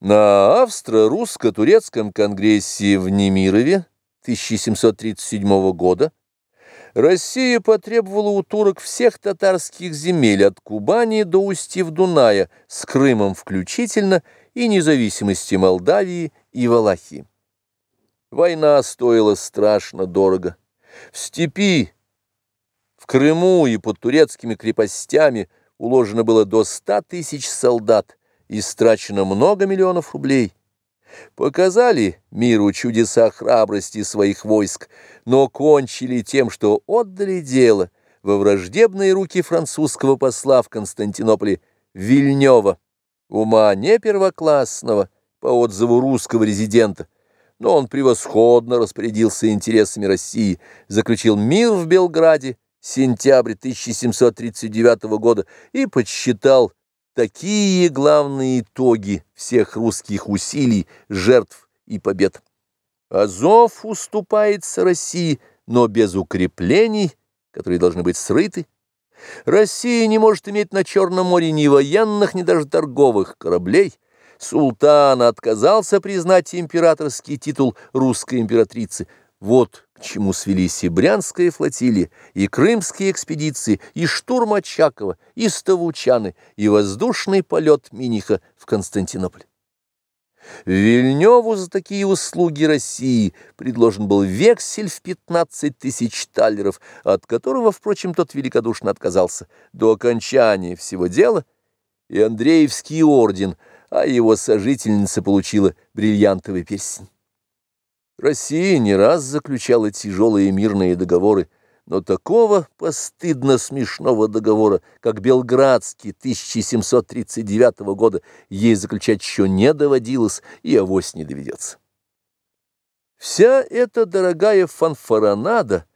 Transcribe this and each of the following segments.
На австро-русско-турецком конгрессе в Немирове 1737 года Россия потребовала у турок всех татарских земель от Кубани до устьев Дуная, с Крымом включительно, и независимости Молдавии и Валахии. Война стоила страшно дорого. В степи, в Крыму и под турецкими крепостями уложено было до ста тысяч солдат, истрачено много миллионов рублей. Показали миру чудеса храбрости своих войск, но кончили тем, что отдали дело во враждебные руки французского посла в Константинополе Вильнева, ума не первоклассного, по отзыву русского резидента, но он превосходно распорядился интересами России, заключил мир в Белграде, сентябрь 1739 года, и подсчитал Такие главные итоги всех русских усилий, жертв и побед. Азов уступается России, но без укреплений, которые должны быть срыты. Россия не может иметь на Черном море ни военных, ни даже торговых кораблей. Султан отказался признать императорский титул русской императрицы – вот чему свелись и Брянская флотилия, и крымские экспедиции, и штурм Очакова, и Ставучаны, и воздушный полет Миниха в Константинополь. Вильневу за такие услуги России предложен был вексель в 15 тысяч талеров, от которого, впрочем, тот великодушно отказался. До окончания всего дела и Андреевский орден, а его сожительница получила бриллиантовый перстень. Россия не раз заключала тяжелые мирные договоры, но такого постыдно смешного договора, как Белградский 1739 года, ей заключать еще не доводилось и авось не доведется. Вся эта дорогая фанфаронада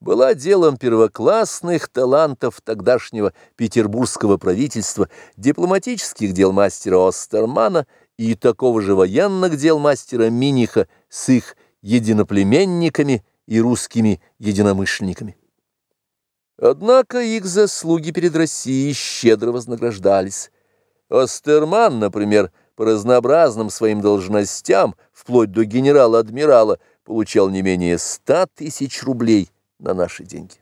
была делом первоклассных талантов тогдашнего петербургского правительства, дипломатических дел мастера Остермана и такого же военных дел мастера Миниха с их единоплеменниками и русскими единомышленниками. Однако их заслуги перед Россией щедро вознаграждались. Остерман, например, по разнообразным своим должностям, вплоть до генерала-адмирала, получал не менее ста тысяч рублей на наши деньги.